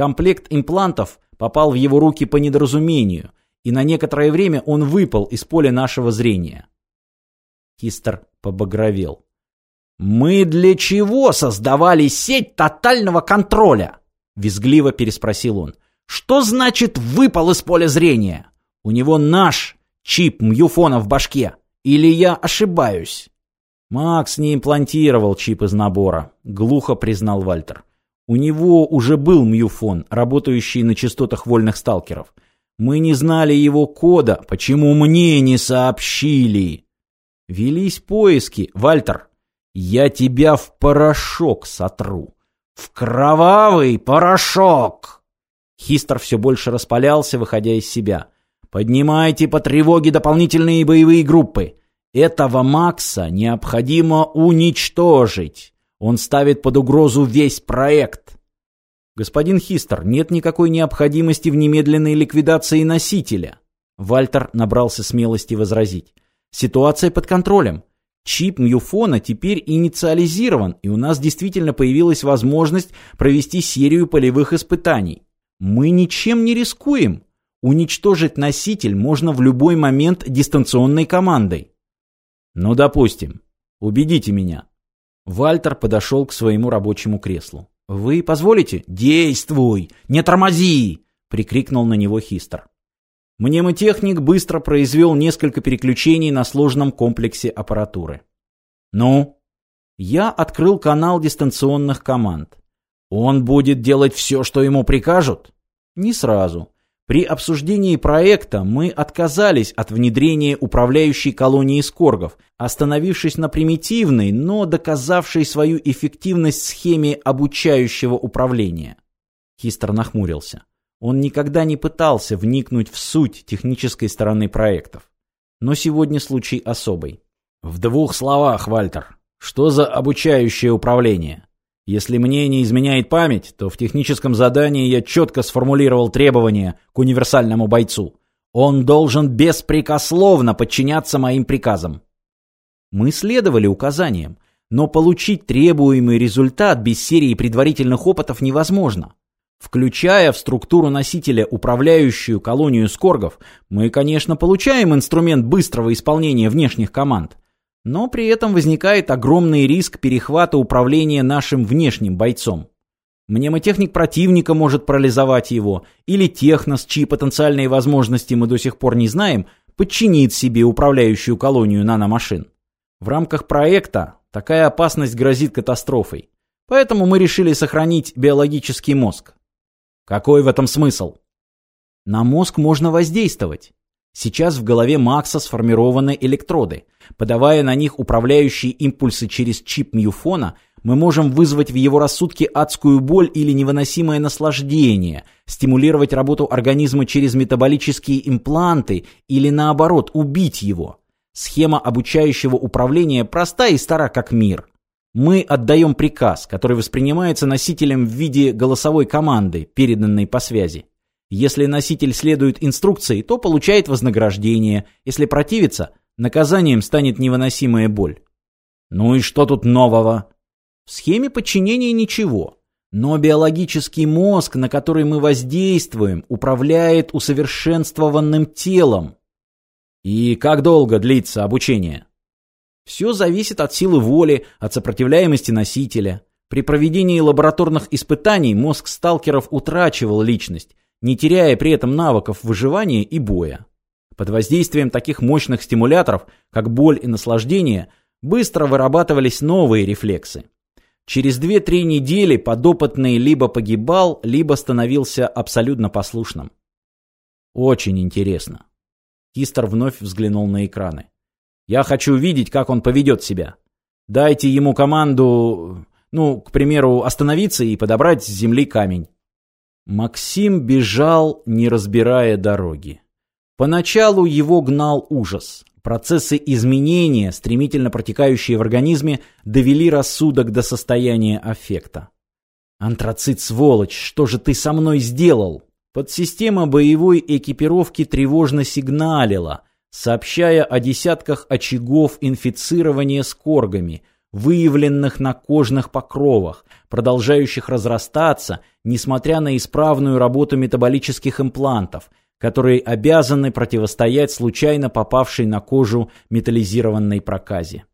Комплект имплантов попал в его руки по недоразумению, и на некоторое время он выпал из поля нашего зрения. Кистер побагровел. «Мы для чего создавали сеть тотального контроля?» Визгливо переспросил он. «Что значит выпал из поля зрения? У него наш чип Мьюфона в башке. Или я ошибаюсь?» «Макс не имплантировал чип из набора», — глухо признал Вальтер. «У него уже был Мьюфон, работающий на частотах вольных сталкеров. Мы не знали его кода. Почему мне не сообщили?» «Велись поиски, Вальтер. Я тебя в порошок сотру. В кровавый порошок!» Хистер все больше распалялся, выходя из себя. «Поднимайте по тревоге дополнительные боевые группы. Этого Макса необходимо уничтожить. Он ставит под угрозу весь проект. Господин Хистер, нет никакой необходимости в немедленной ликвидации носителя. Вальтер набрался смелости возразить. Ситуация под контролем. Чип Мьюфона теперь инициализирован, и у нас действительно появилась возможность провести серию полевых испытаний. Мы ничем не рискуем. Уничтожить носитель можно в любой момент дистанционной командой. Ну, допустим. Убедите меня. Вальтер подошел к своему рабочему креслу. Вы позволите? Действуй! Не тормози! Прикрикнул на него Хистер. Мнемотехник быстро произвел несколько переключений на сложном комплексе аппаратуры. Ну? Я открыл канал дистанционных команд. Он будет делать все, что ему прикажут? Не сразу. При обсуждении проекта мы отказались от внедрения управляющей колонии скоргов, остановившись на примитивной, но доказавшей свою эффективность схеме обучающего управления. Хистер нахмурился. Он никогда не пытался вникнуть в суть технической стороны проектов. Но сегодня случай особый. В двух словах, Вальтер, что за обучающее управление? Если мне не изменяет память, то в техническом задании я четко сформулировал требования к универсальному бойцу. Он должен беспрекословно подчиняться моим приказам. Мы следовали указаниям, но получить требуемый результат без серии предварительных опытов невозможно. Включая в структуру носителя управляющую колонию скоргов, мы, конечно, получаем инструмент быстрого исполнения внешних команд – но при этом возникает огромный риск перехвата управления нашим внешним бойцом. Мнемотехник противника может парализовать его, или технос, чьи потенциальные возможности мы до сих пор не знаем, подчинит себе управляющую колонию наномашин. В рамках проекта такая опасность грозит катастрофой. Поэтому мы решили сохранить биологический мозг. Какой в этом смысл? На мозг можно воздействовать. Сейчас в голове Макса сформированы электроды. Подавая на них управляющие импульсы через чип мюфона, мы можем вызвать в его рассудке адскую боль или невыносимое наслаждение, стимулировать работу организма через метаболические импланты или наоборот убить его. Схема обучающего управления проста и стара как мир. Мы отдаем приказ, который воспринимается носителем в виде голосовой команды, переданной по связи. Если носитель следует инструкции, то получает вознаграждение. Если противится, наказанием станет невыносимая боль. Ну и что тут нового? В схеме подчинения ничего. Но биологический мозг, на который мы воздействуем, управляет усовершенствованным телом. И как долго длится обучение? Все зависит от силы воли, от сопротивляемости носителя. При проведении лабораторных испытаний мозг сталкеров утрачивал личность, не теряя при этом навыков выживания и боя. Под воздействием таких мощных стимуляторов, как боль и наслаждение, быстро вырабатывались новые рефлексы. Через 2-3 недели подопытный либо погибал, либо становился абсолютно послушным. Очень интересно. Кистер вновь взглянул на экраны. Я хочу видеть, как он поведет себя. Дайте ему команду, ну, к примеру, остановиться и подобрать с земли камень. Максим бежал, не разбирая дороги. Поначалу его гнал ужас. Процессы изменения, стремительно протекающие в организме, довели рассудок до состояния аффекта. «Антрацит, сволочь, что же ты со мной сделал?» Подсистема боевой экипировки тревожно сигналила, сообщая о десятках очагов инфицирования скоргами, выявленных на кожных покровах, продолжающих разрастаться, несмотря на исправную работу метаболических имплантов, которые обязаны противостоять случайно попавшей на кожу металлизированной проказе.